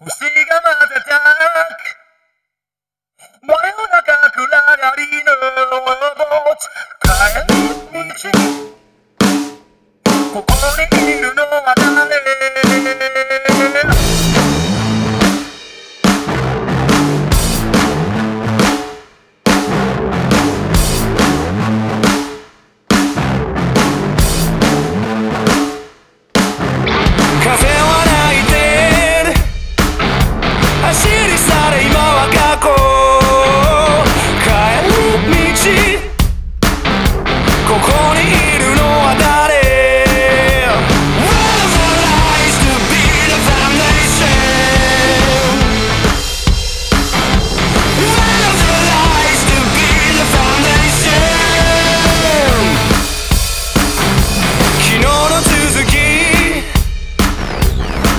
星が混ぜた真夜中暗がりの帰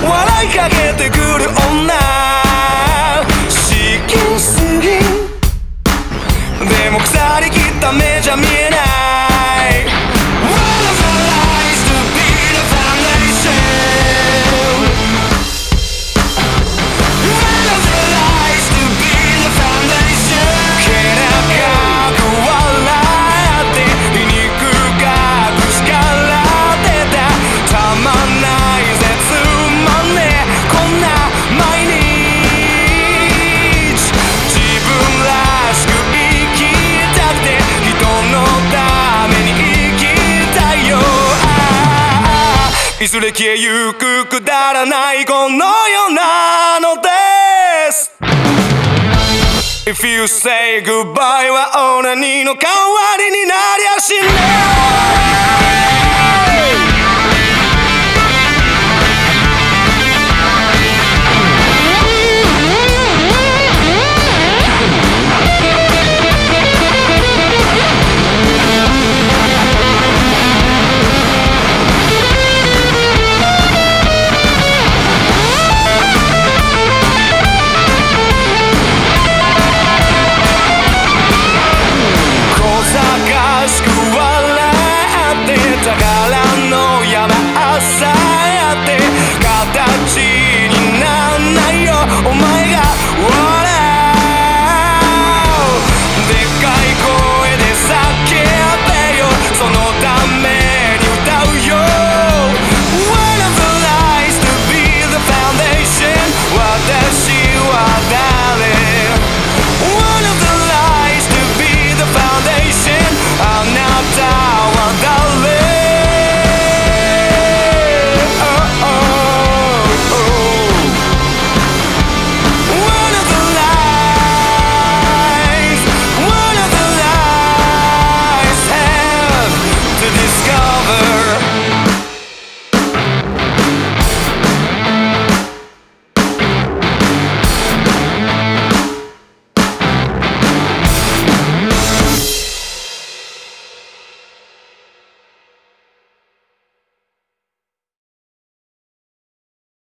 笑いかけてくる女。資金すぎ。でも腐りきった目じゃ見えない。いずれ消えゆくくだらないこの世なのです。If you say goodbye はオナニーの代わりになりゃしない。